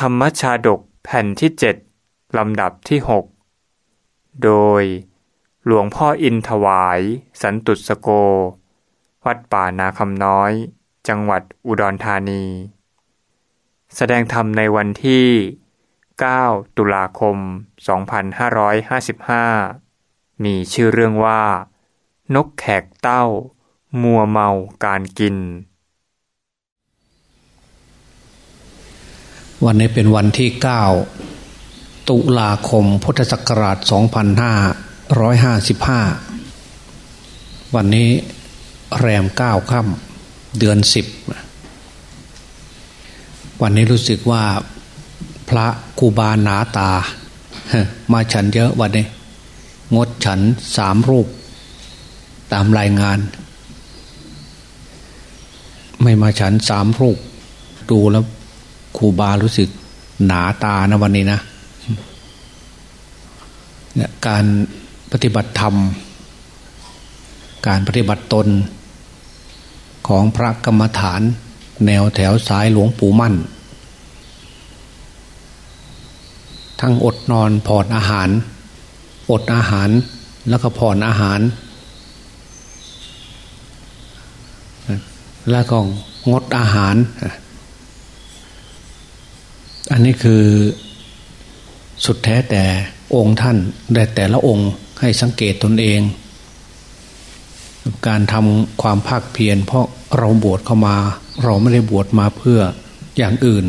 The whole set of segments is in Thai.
ธรรมชาดกแผ่นที่เจ็ดลำดับที่หกโดย หลวงพ่ออินถวาย สันตุสโก วัดป่านาคำน้อย จังหวัดอุดรธานี แสดงธรรมในวันที่ 9 ตุลาคม 2555 มีชื่อเรื่องว่า นกแขกเต้า มัวเมาการกิน วันนี้เป็นวันที่ 9 ตุลาคมพุทธศักราช 2555 วันนี้แรม 9 ค่ำเดือน 10 วันนี้รู้สึกว่าพระกูบาหนาตา มาฉันเยอะวันนี้ งดฉันสามรูป ตามรายงาน ไม่มาฉันสามรูป ดูแล้ว รูบารู้สึกหนาตานะวันนี้นะเนี่ยการปฏิบัติธรรม การปฏิบัติตนของพระกรรมฐาน แนวแถวสายหลวงปู่มั่น ทั้งอดนอนผ่อนอาหาร อดอาหารแล้วก็ผ่อนอาหาร แล้วก็งดอาหาร อันนี้คือสุดแท้แต่องค์ท่านแต่แต่ละองค์ให้สังเกตตนเอง การทำความภาคเพียรเพราะเราบวชเข้ามา เราไม่ได้บวชมาเพื่ออย่างอื่น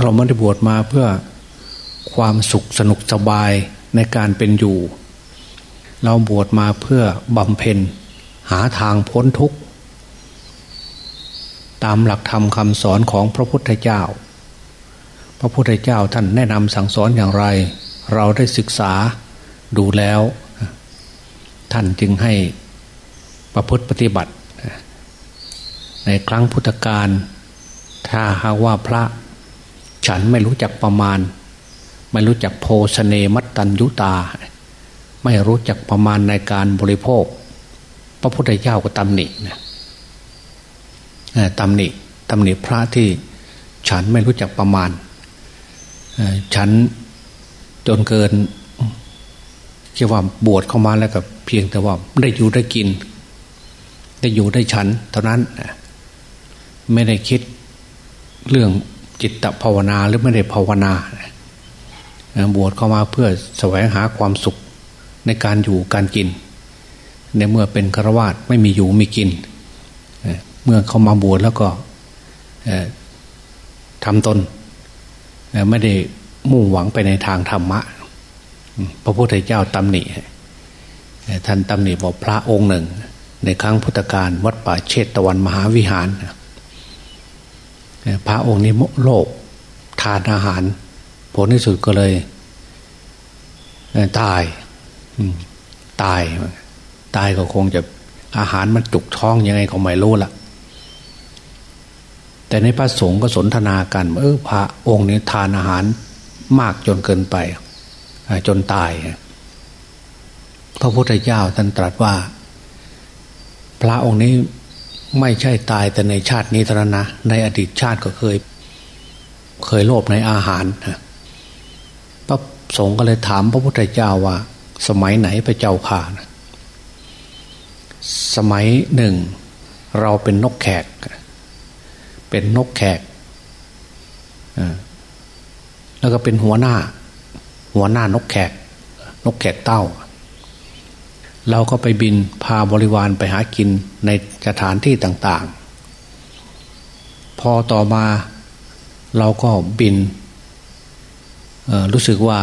เราไม่ได้บวชมาเพื่อความสุขสนุกสบายในการเป็นอยู่ เราบวชมาเพื่อบำเพ็ญหาทางพ้นทุกข์ ตามหลักธรรมคำสอนของพระพุทธเจ้า พระพุทธเจ้าท่านแนะนำสั่งสอนอย่างไร เราได้ศึกษาดูแล้ว ท่านจึงให้ประพฤติปฏิบัติ ในครั้งพุทธกาลถ้าหากว่าพระฉันไม่รู้จักประมาณ ไม่รู้จักโภชเนมัตตัญยุตา ไม่รู้จักประมาณในการบริโภค พระพุทธเจ้าก็ตำหนินะตำหนิตำหนิพระที่ฉันไม่รู้จักประมาณ ฉันจนเกินเรียกว่าบวชเข้ามาแล้วกับเพียงแต่ว่าได้อยู่ได้กิน ได้อยู่ได้ฉัน เท่านั้นไม่ได้คิดเรื่องจิตภาวนาหรือไม่ได้ภาวนาบวชเข้ามาเพื่อแสวงหาความสุขในการอยู่การกิน ในเมื่อเป็นฆราวาสไม่มีอยู่มีกิน เมื่อเขามาบวชแล้วก็ทำตน ไม่ได้มุ่งหวังไปในทางธรรมะ พระพุทธเจ้าตำหนิท่านตำหนิบอกพระองค์หนึ่ง ในครั้งพุทธกาลวัดป่าเชตตะวันมหาวิหาร พระองค์นี้โลกทานอาหาร ผลที่สุดก็เลย ตายตาย ตายก็คงจะอาหารมันจุกท้องยังไงก็ไม่รู้ละ แต่ในพระสงฆ์ก็สนทนากันเออพระองค์นี้ทานอาหารมากจนเกินไป จนตาย พระพุทธเจ้าท่านตรัสว่า พระองค์นี้ไม่ใช่ตายแต่ในชาตินี้เท่านั้นนะในอดีตชาติก็เคย เคยโลภในอาหารพระสงฆ์ก็เลยถามพระพุทธเจ้าว่า สมัยไหนพระเจ้าข่านะสมัยหนึ่ง เราเป็นนกแขก เป็นนกแขกแล้วก็เป็นหัวหน้า หัวหน้านกแขก นกแขกเต้า เราก็ไปบินพาบริวารไปหากินในสถานที่ต่าง ๆ พอต่อมาเราก็บินรู้สึกว่า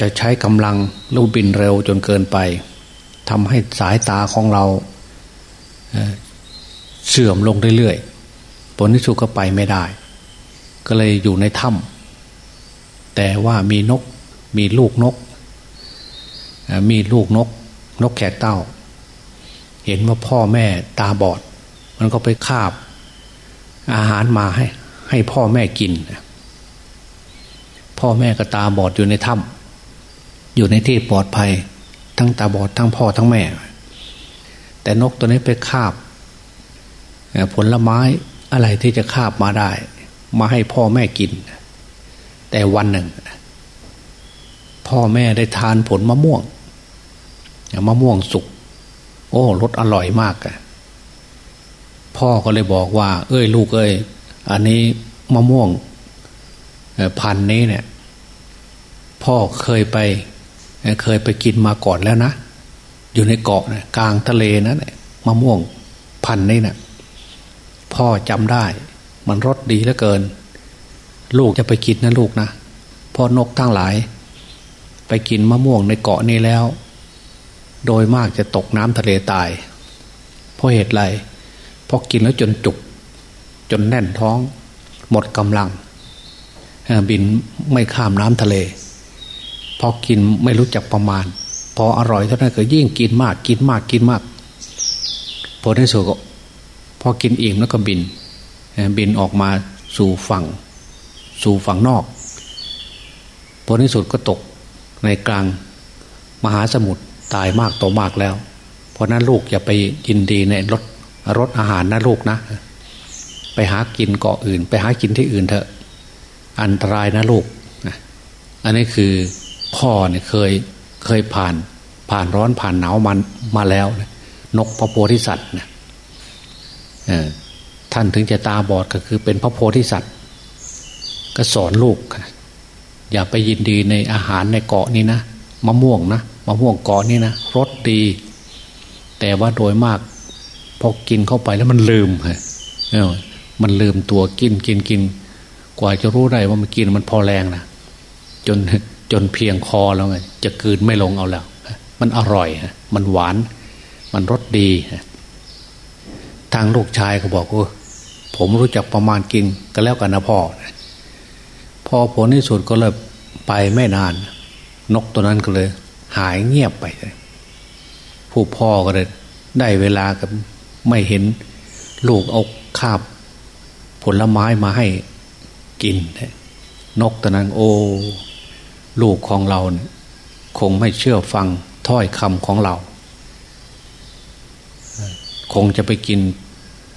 จะใช้กำลังลูกบินเร็วจนเกินไปทำให้สายตาของเราเสื่อมลงเรื่อยๆ ผลที่สุดก็ไปไม่ได้ ก็เลยอยู่ในถ้ำแต่ว่ามีนกมีลูกนก มีลูกนก นกแขกเต้า เห็นว่าพ่อแม่ตาบอด มันก็ไปคาบ อาหารมาให้ ให้พ่อแม่กิน พ่อแม่ก็ตาบอดอยู่ในถ้ำอยู่ในที่ปลอดภัย ทั้งตาบอดทั้งพ่อทั้งแม่ แต่นกตัวนี้ไปคาบผลไม้ อะไรที่จะคาบมาได้ มาให้พ่อแม่กิน แต่วันหนึ่ง พ่อแม่ได้ทานผลมะม่วงมะม่วงสุกโอ้รสอร่อยมากอะพ่อก็เลยบอกว่า เอ้ย ลูกเอ้ยอันนี้มะม่วงพันนี้เนี่ย พ่อเคยไป เคยไปกินมาก่อนแล้วนะ อยู่ในเกาะนะกลางทะเลนะเนี่ยมะม่วงพันนี้เนะ่ย พ่อจำได้ มันรสดีเหลือเกิน ลูกจะไปกินนะลูกนะพ่อนกทั้งหลาย ไปกินมะม่วงในเกาะนี้แล้ว โดยมากจะตกน้ำทะเลตาย เพราะเหตุไรเพราะกินแล้วจนจุก จนแน่นท้อง หมดกำลัง บินไม่ข้ามน้ำทะเล พอกินไม่รู้จักประมาณ พออร่อยเท่านั้นก็ยิ่งกินมาก กินมากกินมากพอในสุดก็ พอกินอิ่มแล้วก็บิน บินออกมาสู่ฝั่ง สู่ฝั่งนอกผลที่สุดก็ตกในกลางมหาสมุทรตายมากโตมากแล้ว เพราะนั้นลูกอย่าไปยินดีในรถรถอาหารนะลูกนะ ไปหากินเกาะอื่น ไปหากินที่อื่นเถอะ อันตรายนะลูกอันนี้คือพ่อเนี่ยเคยเคยผ่านผ่านร้อนผ่านหนาวมันมาแล้วนะนกพระโพธิสัตว์นะ ท่านถึงจะตาบอดก็คือเป็นพระโพธิสัตว์ ก็สอนลูก อย่าไปยินดีในอาหารในเกาะนี้นะมะม่วงนะมะม่วงเกาะนี้นะรสดี แต่ว่าโดยมากพอกินเข้าไปแล้วมันลืมฮะมันลืมตัวกินกินกิน กว่าจะรู้ได้ว่ามันกินมันพอแรงนะจนจนเพียงคอแล้วไงจะกืนไม่ลงเอาแล้ว มันอร่อยฮะมันหวาน มันรสดี ทางลูกชายก็บอกว่าผมรู้จักประมาณกินก็แล้วกันนะพ่อ พอผลที่สุดก็เลยไปไม่นาน นกตัวนั้นก็เลย หายเงียบไปเลยผู้พ่อก็เลยได้เวลากับไม่เห็นลูกเอาคาบ ผลไม้มาให้กิน นกตัวนั้นโอ้ลูกของเราคงไม่เชื่อฟังถ้อยคำของเรา คงจะไปกิน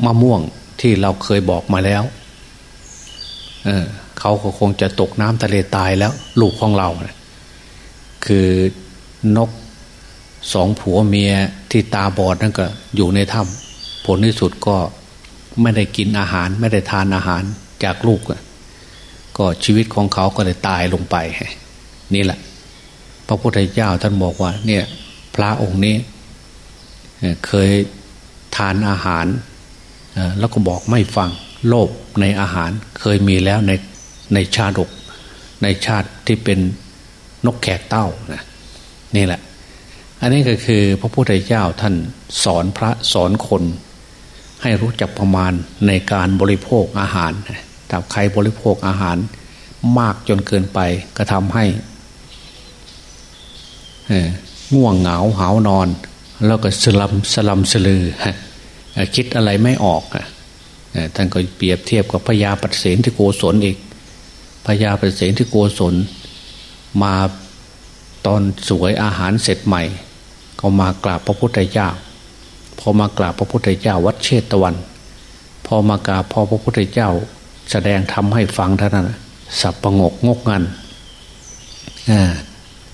มะม่วงที่เราเคยบอกมาแล้วเเขาก็คงจะตกน้ำทะเลตายแล้ว ลูกของเรานะคือนกสองผัวเมียที่ตาบอดนั่นก็อยู่ในถ้ำผลที่สุดก็ไม่ได้กินอาหาร ไม่ได้ทานอาหารจากลูก ก็ชีวิตของเขาก็เลยตายลงไปนี่แหละ พระพุทธเจ้าท่านบอกว่า เนี่ย พระองค์นี้ เคยทานอาหาร แล้วก็บอกไม่ฟังโลภในอาหารเคยมีแล้วในในชาดก ในชาติที่เป็นนกแขกเต้านะนี่แหละ อันนี้ก็คือพระพุทธเจ้าท่านสอนพระสอนคน ให้รู้จักประมาณในการบริโภคอาหารถ้าใครบริโภคอาหารมากจนเกินไปก็ทำให้ง่วงเหงาหานอน แล้วก็สลัมสลัมสลือ คิดอะไรไม่ออกท่านก็เปรียบเทียบกับพญาปเสนที่โกศลอีกพญาปเสนที่โกศล มาตอนสวยอาหารเสร็จใหม่ ก็มากราบพระพุทธเจ้าพอมากราบพระพุทธเจ้าวัดเชตวัน พอมากราบพอพระพุทธเจ้า แสดงทำให้ฟังเท่านั้นสับประงกงกงัน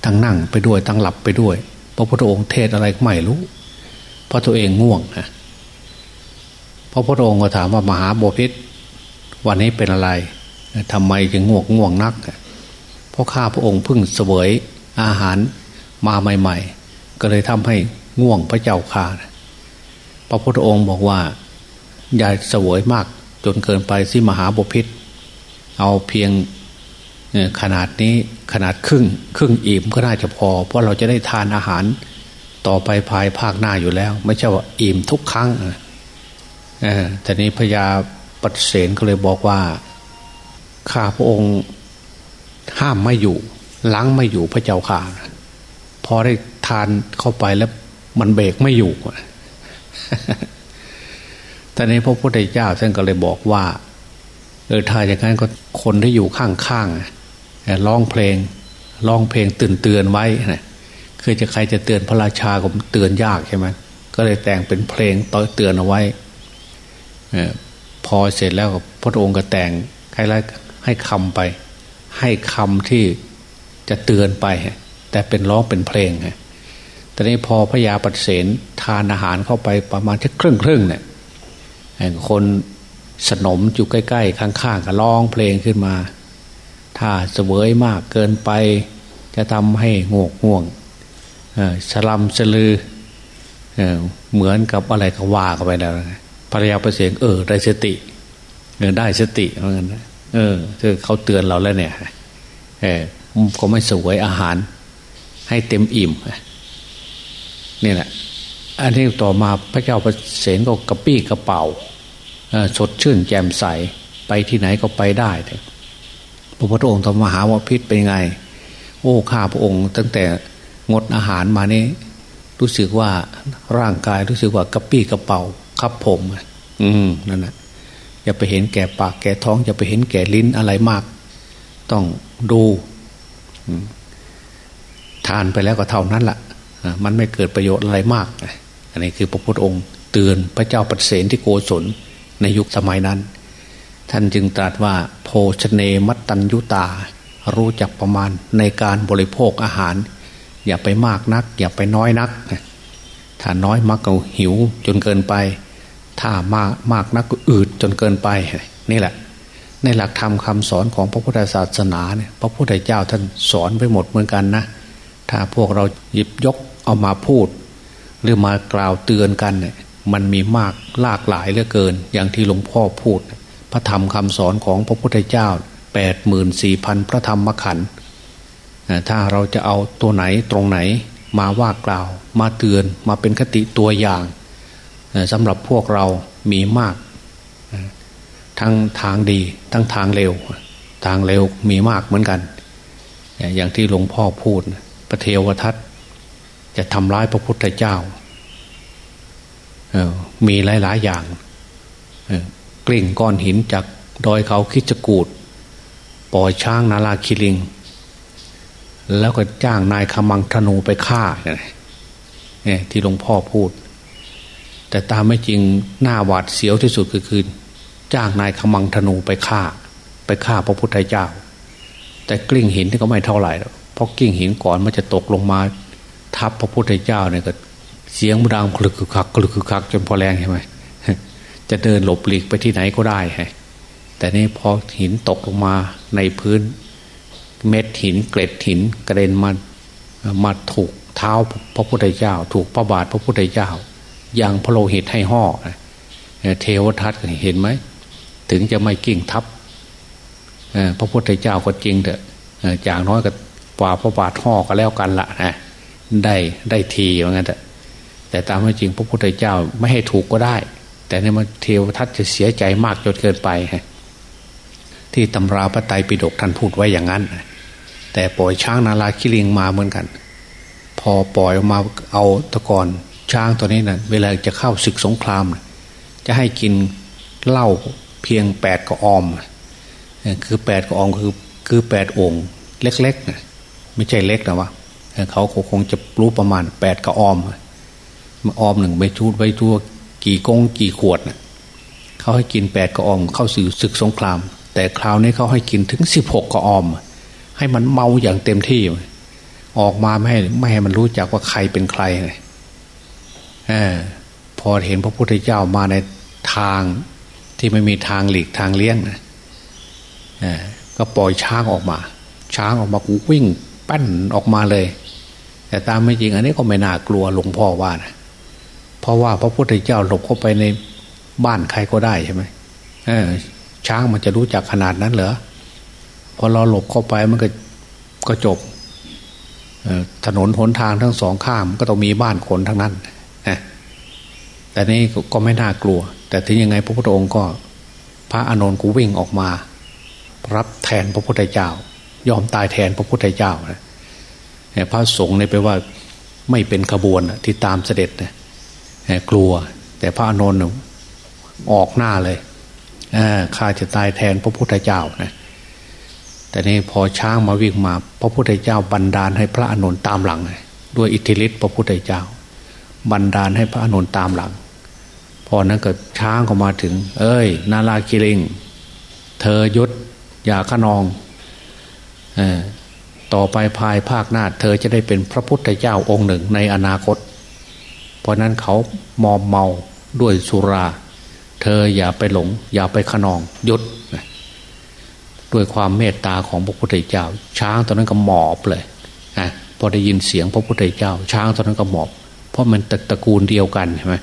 ทั้งนั่งไปด้วยทั้งหลับไปด้วย พระพุทธองค์เทศอะไรไม่รู้ เพราะตัวเองง่วงนะ พระพุทธองค์ก็ถามว่ามหาโบพิษวันนี้เป็นอะไรทำไมจึงง่วงง่วงนักเพราะข้าพระองค์เพิ่งเสวยอาหารมาใหม่ ๆ ก็เลยทำให้ง่วงพระเจ้าข่าพระพุทธองค์บอกว่าอย่าเสวยมากจนเกินไปสิมหาบพิษเอาเพียงขนาดนี้ขนาดครึ่งครึ่งอิ่มก็น่าจะพอ เพราะเราจะได้ทานอาหารต่อไปภายภาคหน้าอยู่แล้ว ไม่ใช่ว่าอิ่มทุกครั้ง แต่นี้พญาปัสเสนก็เลยบอกว่า ข้าพระองค์ห้ามไม่อยู่ ล้างไม่อยู่พระเจ้าข่าพอได้ทานเข้าไปแล้วมันเบรกไม่อยู่แต่นี้พระพุทธเจ้าท่านก็เลยบอกว่า เออถ้าอย่างนั้นก็คนที่อยู่ข้างๆร้องเพลงร้องเพลงตื่นเตือนไว้นะคือจะใครจะเตือนพระราชาก็เตือนยากใช่ไหมก็เลยแต่งเป็นเพลงต่อเตือนเอาไว้ พอเสร็จแล้วพระองค์ก็แต่งใครไล่ให้คำไป ให้คำที่จะเตือนไป แต่เป็นร้องเป็นเพลงตอนนี้พอพระยาปเสนทานอาหารเข้าไปประมาณแค่ครึ่งครึ่งเนี่ยคนสนมอยู่ใกล้ ๆ ข้างๆก็ร้องเพลงขึ้นมา ถ้าเสวยมากเกินไป จะทำให้งกง่วงสลัมสลือเหมือนกับอะไรก็ว่ากันไปแล้ว ภรรยาประเสียงเออ ได้สติเออได้สติเหมือนกันเออคือเขาเตือนเราแล้วเนี่ยเออก็ไม่สวยอาหาร ให้เต็มอิ่มนี่แหละอันนี้ต่อมาพระเจ้าประเสนก็กระปี้กระเป๋าสดชื่นแจ่มใสไปที่ไหนก็ไปได้พระพุทธองค์ธรรมหาวพิษเป็นไง โอ้ข้าพระองค์ ตั้งแต่งดอาหารมานี้ รู้สึกว่าร่างกายรู้สึกว่ากระปี้กระเป๋า ครับผม อืมนั่นแหละอย่าไปเห็นแก่ปากแก่ท้อง อย่าไปเห็นแก่ลิ้นอะไรมาก ต้องดูทานไปแล้วก็เท่านั้นละ่ะมันไม่เกิดประโยชน์อะไรมาก อันนี้คือพระพุทธองค์เตือนพระเจ้าปเสนที่โกศลในยุคสมัยนั้น ท่านจึงตรัสว่า โภชเนมัตตัญยุตา รู้จักประมาณในการบริโภคอาหาร อย่าไปมากนัก อย่าไปน้อยนักถ้าน้อยมักก็หิวจนเกินไป ถ้ามากมากนักก็อืดจนเกินไปนี่แหละ ในหลักธรรมคาสอนของพระพุทธศาสนาเนี่ยพระพุทธเจ้าท่านสอนไปหมดเหมือนกันนะถ้าพวกเราหยิบยกเอามาพูด หรือมากล่าวเตือนกันเนี่ยมันมีมากลากหลายเหลือเกิน อย่างที่หลวงพ่อพูด พระธรรมคำสอนของพระพุทธเจ้าแปดหมื่นสี่พันพระธรรมขันธ์ถ้าเราจะเอาตัวไหนตรงไหนมาว่ากล่าว มาเตือนมาเป็นคติตัวอย่าง สำหรับพวกเรามีมาก ทั้งทางดี ทั้งทางเร็ว ทางเร็วมีมากเหมือนกัน อย่างที่หลวงพ่อพูด พระเทวทัตจะทำร้ายพระพุทธเจ้า มีหลาย ๆ อย่าง กลิ่งก้อนหินจากดอยเขาคิจกูดปล่อยช้างนาลาคิลิง แล้วก็จ้างนายขมังธนูไปฆ่าเนี่ยที่หลวงพ่อพูด แต่ตามไม่จริงหน้าหวาดเสียวที่สุดคือคืนจ้างนายขมังธนูไปฆ่า ไปฆ่าพระพุทธเจ้า แต่กลิ้งหินที่ก็ไม่เท่าไหร่เพราะกลิ้งหินก่อนมันจะตกลงมา ทับพระพุทธเจ้าเนี่ยก็เสียงดังคลึกคักคลึกคักจนพอแรงใช่ไหมจะเดินหลบหลีกไปที่ไหนก็ได้ฮะแต่นี่พอหินตกลงมาในพื้น เม็ดหินเกล็ดหินกระเด็นมามาถูกเท้าพระพุทธเจ้า ถูกพระบาทพระพุทธเจ้า อย่างพระโลหิตให้ห่อเทวทัตเห็นไหม ถึงจะไม่กิ่งทับพระพุทธเจ้าก็จริงเถอะจากน้อยกับป่าพระบาทห่อก็แล้วกันละนะได้ได้ทีอย่างนั้นเถอะแต่ตามไม่จริงพระพุทธเจ้าไม่ให้ถูกก็ได้ แต่ในมันเทวทัตจะเสียใจมากจนเกินไปฮะที่ตำราพระไตรปิฎกท่านพูดไว้อย่างนั้น แต่ปล่อยช้างนาลาคิลิงมาเหมือนกัน พอปล่อยออกมาเอาตะกอน ช้างตัวนี้นะ่ะเวลาจะเข้าศึกสงคราม จะให้กินเหล้าเพียงแปดกระออม คือแปดกระออมคือคือแปดองค์เล็กๆนะไม่ใช่เล็กนะวะเขาคงจะรู้ประมาณแปดกระออมมาออมหนึ่งใบชูดใบทั่วกี่กงกี่ขวดนะเขาให้กินแปดกระออม เข้าสื่อศึกสงคราม แต่คราวนี้เขาให้กินถึงสิบหกกระออม ให้มันเมาอย่างเต็มที่ ออกมาไม่ให้ไม่ให้มันรู้จักว่าใครเป็นใครเลย พอเห็นพระพุทธเจ้ามาในทางที่ไม่มีทางหลีกทางเลี้ยงนะก็ปล่อยช้างออกมา ช้างออกมากวิ่งปั้นออกมาเลย แต่ตามไม่จริง อันนี้ก็ไม่น่ากลัวหลวงพ่อว่านะเพราะว่าพระพุทธเจ้าหลบเข้าไปในบ้านใครก็ได้ใช่ไหมช้างมันจะรู้จักขนาดนั้นเหรอพอเราหลบเข้าไปมันก็ก็จบถนนหนทางทั้งสองข้ามก็ต้องมีบ้านคนทั้งนั้น แต่นี้ก็ไม่น่ากลัว แต่ถึงยังไงพระพุทธองค์ก็ พระอานนท์กูวิ่งออกมา รับแทนพระพุทธเจ้า ยอมตายแทนพระพุทธเจ้าพระสงฆ์ในไปว่าไม่เป็นขบวนที่ตามเสด็จนะกลัว แต่พระอนุนออกหน้าเลยข้าจะตายแทนพระพุทธเจ้านะแต่นี่พอช้างมาวิ่งมา พระพุทธเจ้าบันดาลให้พระอนุนตามหลัง ด้วยอิทธิฤทธิ์พระพุทธเจ้า บันดาลให้พระอนุนตามหลัง พอนั้นก็ช้างเข้ามาถึง เอ้ย นาลาคิริง เธอยุดอย่าขนองต่อไปภายภาคหน้า เธอจะได้เป็นพระพุทธเจ้าองค์หนึ่งในอนาคต เพราะนั้นเขามอมเมาด้วยสุรา เธออย่าไปหลง อย่าไปขนองยุดด้วยความเมตตาของพระพุทธเจ้า ช้างตอนนั้นก็หมอบเลยอพอได้ยินเสียงพระพุทธเจ้า ช้างตอนนั้นก็หมอบ เพราะมันตระกูลเดียวกันใช่ไหม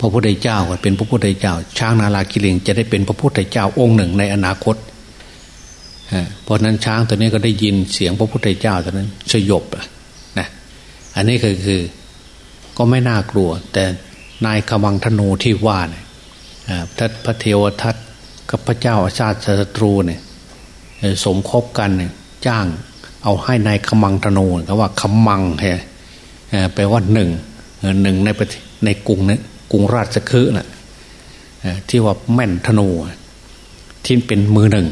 พระพุทธเจ้าก็เป็นพระพุทธเจ้า ช้างนาลากิเลงจะได้เป็นพระพุทธเจ้าองค์หนึ่งในอนาคตเพราะนั้นช้างตัวนี้ก็ได้ยินเสียงพระพุทธเจ้าตัวนั้นสยบนะอันนี้ก็คือก็ไม่น่ากลัว แต่นายขมังธนูที่ว่าเนี่ยทัพระเทวทัตกับพระเจ้าอาชาติศัตรูเนี่ยสมคบกันเนี่ยจ้างเอาให้นายขมังธนูเขาว่าขมังใช่แปลว่าหนึ่งหนึ่งในในกรุงเนี่ย กรุงราชคฤห์น่ะที่ว่าแม่นธนูที่เป็นมือหนึ่ง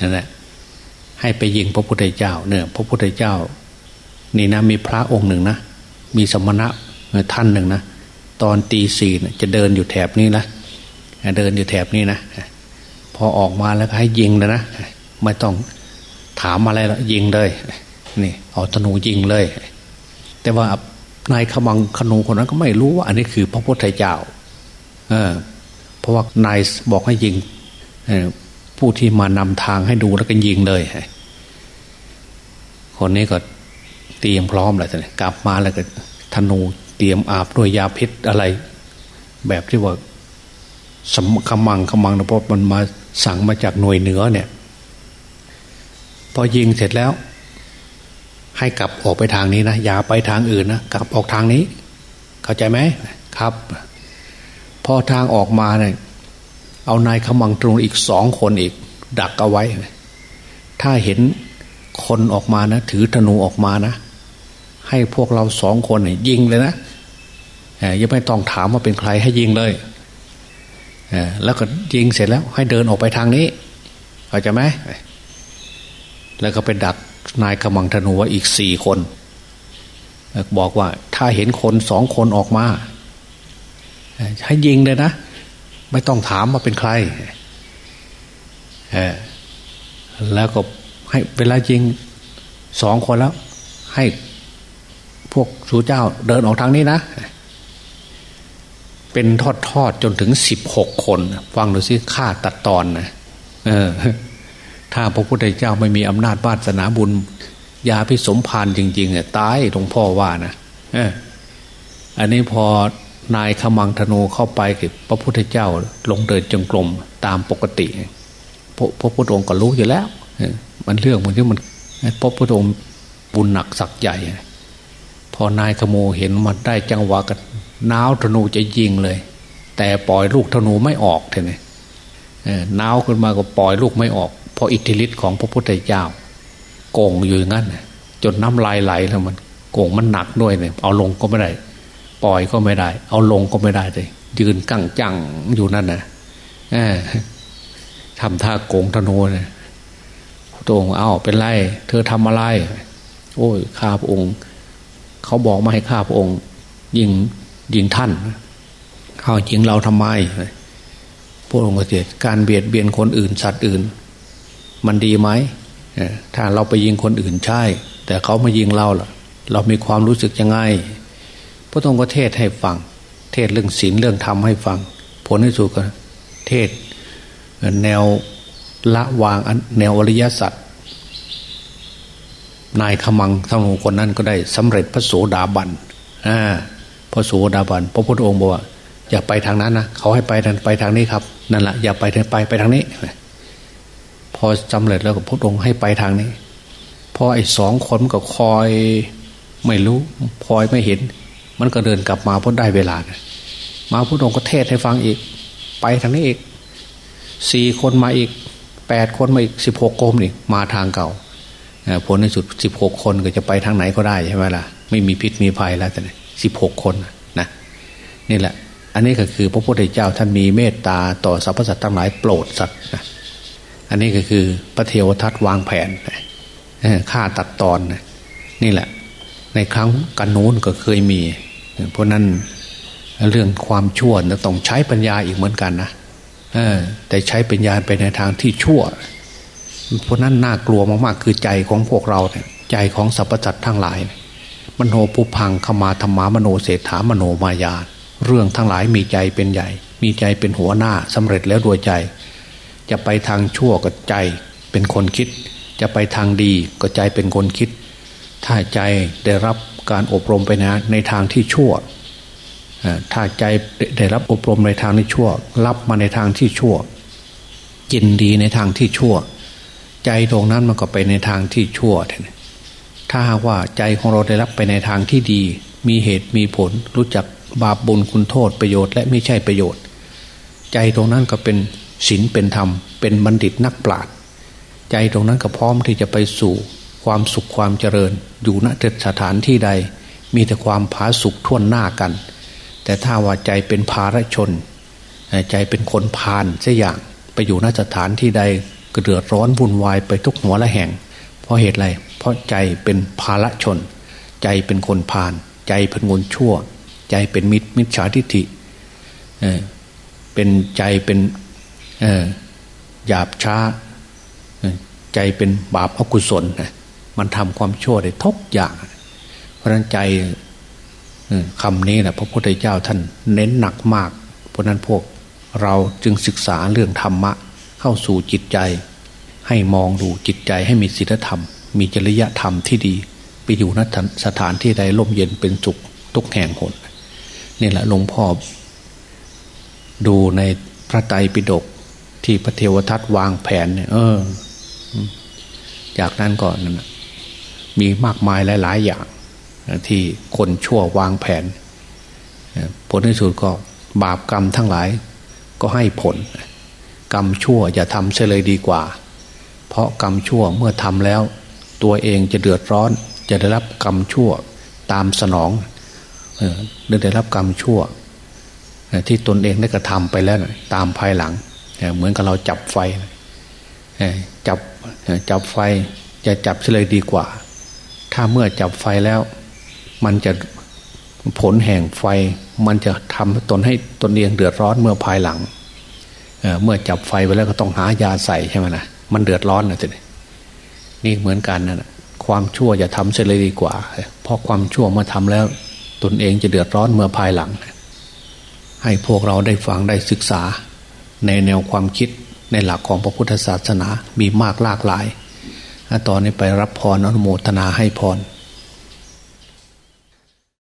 นั่นแหละให้ไปยิงพระพุทธเจ้าเนี่ยพระพุทธเจ้า นี่นะมีพระองค์หนึ่งนะมีสมณะท่านหนึ่งนะตอนตีสี่จะเดินอยู่แถบนี้นะเดินอยู่แถบนี้นะพอออกมาแล้วก็ให้ยิงเลยนะไม่ต้องถามอะไรแล้วยิงเลยนี่เอาธนูยิงเลย แต่ว่า นายขมังขนูคนนั้นก็ไม่รู้ว่า อันนี้คือพระพุทธเจ้าเออเพราะว่านายบอกให้ยิงผู้ที่มานำทางให้ดูแล้วก็ยิงเลยคนนี้ก็เตรียมพร้อมเลยกลับมาแล้วก็ธนูเตรียมอาบด้วยยาพิษอะไร แบบที่ว่าสมขมังขมังนะเพราะมันมาสั่งมาจากหน่วยเหนือเนี่ย พอยิงเสร็จแล้ว ให้กลับออกไปทางนี้นะอย่าไปทางอื่นนะกลับออกทางนี้ เข้าใจไหมครับ พอทางออกมาเนี่ยเอานายขมังตรงอีกสองคนอีก ดักเอาไว้ ถ้าเห็นคนออกมานะ ถือธนูออกมานะ ให้พวกเราสองคนเนี่ยยิงเลยนะยังไม่ต้องถามว่าเป็นใครให้ยิงเลยแล้วก็ยิงเสร็จแล้ว ให้เดินออกไปทางนี้เข้าใจไหมแล้วก็ไปดัก นายกำมังธนูว่าอีกสี่คน บอกว่าถ้าเห็นคนสองคนออกมาให้ยิงเลยนะ ไม่ต้องถามว่าเป็นใครแล้วก็ให้เวลายิงสองคนแล้ว ให้พวกสูเจ้าเดินออกทางนี้นะ เป็นทอดทอดจนถึงสิบหกคน ฟังดูซิค่าตัดตอนนะเออ ถ้าพระพุทธเจ้าไม่มีอำนาจวาสนาบุญ ยาพิสมพานจริงๆเนี่ยตายหลวงพ่อว่านะอันนี้พอนายขมังธนูเข้าไปกับพระพุทธเจ้าลงเดินจงกรมตามปกติพระพระพุทธองค์ก็รู้อยู่แล้วมันเรื่องมันที่มันพระพุทธองค์บุญหนักสักใหญ่ พอนายขโมเห็นมันได้จังหวะกันน้าวธนูจะยิงเลย แต่ปล่อยลูกธนูไม่ออกเท่นี่น้าวขึ้นมาก็ปล่อยลูกไม่ออก ราะอิทธิฤทธิ์ของพระพุทธเจ้าโกงอยู่งั้นจนน้ำลายไหลแล้วมันโกงมันหนักด้วยเนี่ยเอาลงก็ไม่ได้ ปล่อยก็ไม่ได้ เอาลงก็ไม่ได้เลยยืนกั้งจังอยู่นั่นนะทำท่าโกงธนูเนี่ยตรงเอ้าเป็นไร เธอทำอะไร โอ้ยข้าพระองค์ เขาบอกมาให้ข้าพระองค์ ยิงยิงท่านเขายิงเราทำไมพระองค์ก็เสียการเบียดเบียนคนอื่นสัตว์อื่น มันดีไหมถ้าเราไปยิงคนอื่นใช่ แต่เขามายิงเราล่ะ เรามีความรู้สึกยังไงพระองค์ก็เทศให้ฟัง เทศเรื่องศีลเรื่องธรรมให้ฟัง ผลที่สุดก็เทศแนวละวางแนวอริยสัจนายขมังทั้งคนนั้นก็ได้สำเร็จพระโสดาบันอ่าพระโสดาบันพระพุทธองค์บอกว่าอย่าไปทางนั้นนะเขาให้ไปทางไปทางนี้ครับ นั่นแหละอย่าไปทางไปไปทางนี้ อสำเร็จแล้วก็พระองค์ให้ไปทางนี้พอไอ้สองคนก็คอยไม่รู้พลอยไม่เห็น มันก็เดินกลับมาพราะได้เวลามาพระองค์ก็เทศให้ฟังอีก ไปทางนี้อีกสี่คนมาอีกแปดคนมาอีกสิบหกโกมอีกมาทางเก่าผลในสุดสิบหกคนก็จะไปทางไหนก็ได้ใช่ไหมล่ะไม่มีพิษมีภัยแล้วแต่สิบหกคนนะนี่แหละ อันนี้ก็คือพระพุทธเจ้าท่านมีเมตตาต่อสรรพสัตว์ทั้งหลายโปรดสัตว์นะ อันนี้ก็คือพระเทวทัตวางแผนฆ่าตัดตอนนี่แหละ ในครั้งกันโน้นก็เคยมี เพราะนั้นเรื่องความชั่วต้องใช้ปัญญาอีกเหมือนกันนะแต่ใช้ปัญญาไปในทางที่ชั่ว เพราะนั้นน่ากลัวมากๆคือใจของพวกเราเนี่ยใจของสรรพสัตว์ทั้งหลาย มโนปุพังขมาธรรมามโนเศรษฐามโนมายา เรื่องทั้งหลายมีใจเป็นใหญ่ มีใจเป็นหัวหน้าสำเร็จแล้วโดยใจ จะไปทางชั่วก็ใจเป็นคนคิด จะไปทางดีก็ใจเป็นคนคิด ถ้าใจได้รับการอบรมไปนะในทางที่ชั่ว ถ้าใจได้รับอบรมในทางที่ชั่ว รับมาในทางที่ชั่วกินดีในทางที่ชั่ว ใจตรงนั้นมันก็ไปในทางที่ชั่วถ้าหากว่าใจของเราได้รับไปในทางที่ดี มีเหตุมีผลรู้จักบาปบุญคุณโทษประโยชน์และไม่ใช่ประโยชน์ ใจตรงนั้นก็เป็น ศีลเป็นธรรม เป็นบัณฑิตนักปราชญ์ใจตรงนั้นก็พร้อมที่จะไปสู่ความสุขความเจริญ อยู่ณสถานที่ใด มีแต่ความผาสุกท่วนหน้ากัน แต่ถ้าว่าใจเป็นภารชน ใจเป็นคนพานเสียอย่างไปอยู่ณสถานที่ใดก็เดือดร้อนวุ่นวายไปทุกหัวละแห่ง เพราะเหตุไรเพราะใจเป็นภาระชน ใจเป็นคนพาน ใจเป็นคนชั่ว ใจเป็นมิตรมิจฉาทิฏฐิเเป็นใจเป็น หยาบช้า ใจเป็นบาปอกุศลมันทำความชั่วได้ทุกอย่าง เพราะนั้นใจคำนี้นะพระพุทธเจ้าท่านเน้นหนักมาก เพราะนั้นพวกเราจึงศึกษาเรื่องธรรมะ เข้าสู่จิตใจ ให้มองดูจิตใจให้มีศีลธรรม มีจริยธรรมที่ดีไปอยู่นสถานที่ใดร่มเย็นเป็นสุขทุกแห่งหนนี่แหละหลวงพ่อดูในพระไตรปิฎก ที่พระเทวทัตวางแผนเนี่ยเออ จากนั้นก่อนนั่นมีมากมายหลาย ๆ อย่าง ที่คนชั่ววางแผนผลที่สุดก็บาปกรรมทั้งหลายก็ให้ผล กรรมชั่วอย่าทำเสียเลยดีกว่า เพราะกรรมชั่วเมื่อทำแล้ว ตัวเองจะเดือดร้อน จะได้รับกรรมชั่วตามสนองได้รับกรรมชั่ว ที่ตนเองได้กระทำไปแล้วตามภายหลัง เหมือนกับเราจับไฟจับจับไฟจะจับเฉลยดีกว่า ถ้าเมื่อจับไฟแล้ว มันจะผลแห่งไฟ มันจะทำตนให้ตนเองเดือดร้อนเมื่อภายหลังเเมื่อจับไฟไปแล้วก็ต้องหายาใส่ใช่ไหมนะมันเดือดร้อนนะทีนี้นี่เหมือนกันนะความชั่วอย่าทำเสียเลยดีกว่า เพราะความชั่วมาทำแล้ว ตนเองจะเดือดร้อนเมื่อภายหลัง ให้พวกเราได้ฟังได้ศึกษา ในแนวความคิดในหลักของพระพุทธศาสนามีมากหลากหลาย ตอนนี้ไปรับพรอนุโมทนาให้พร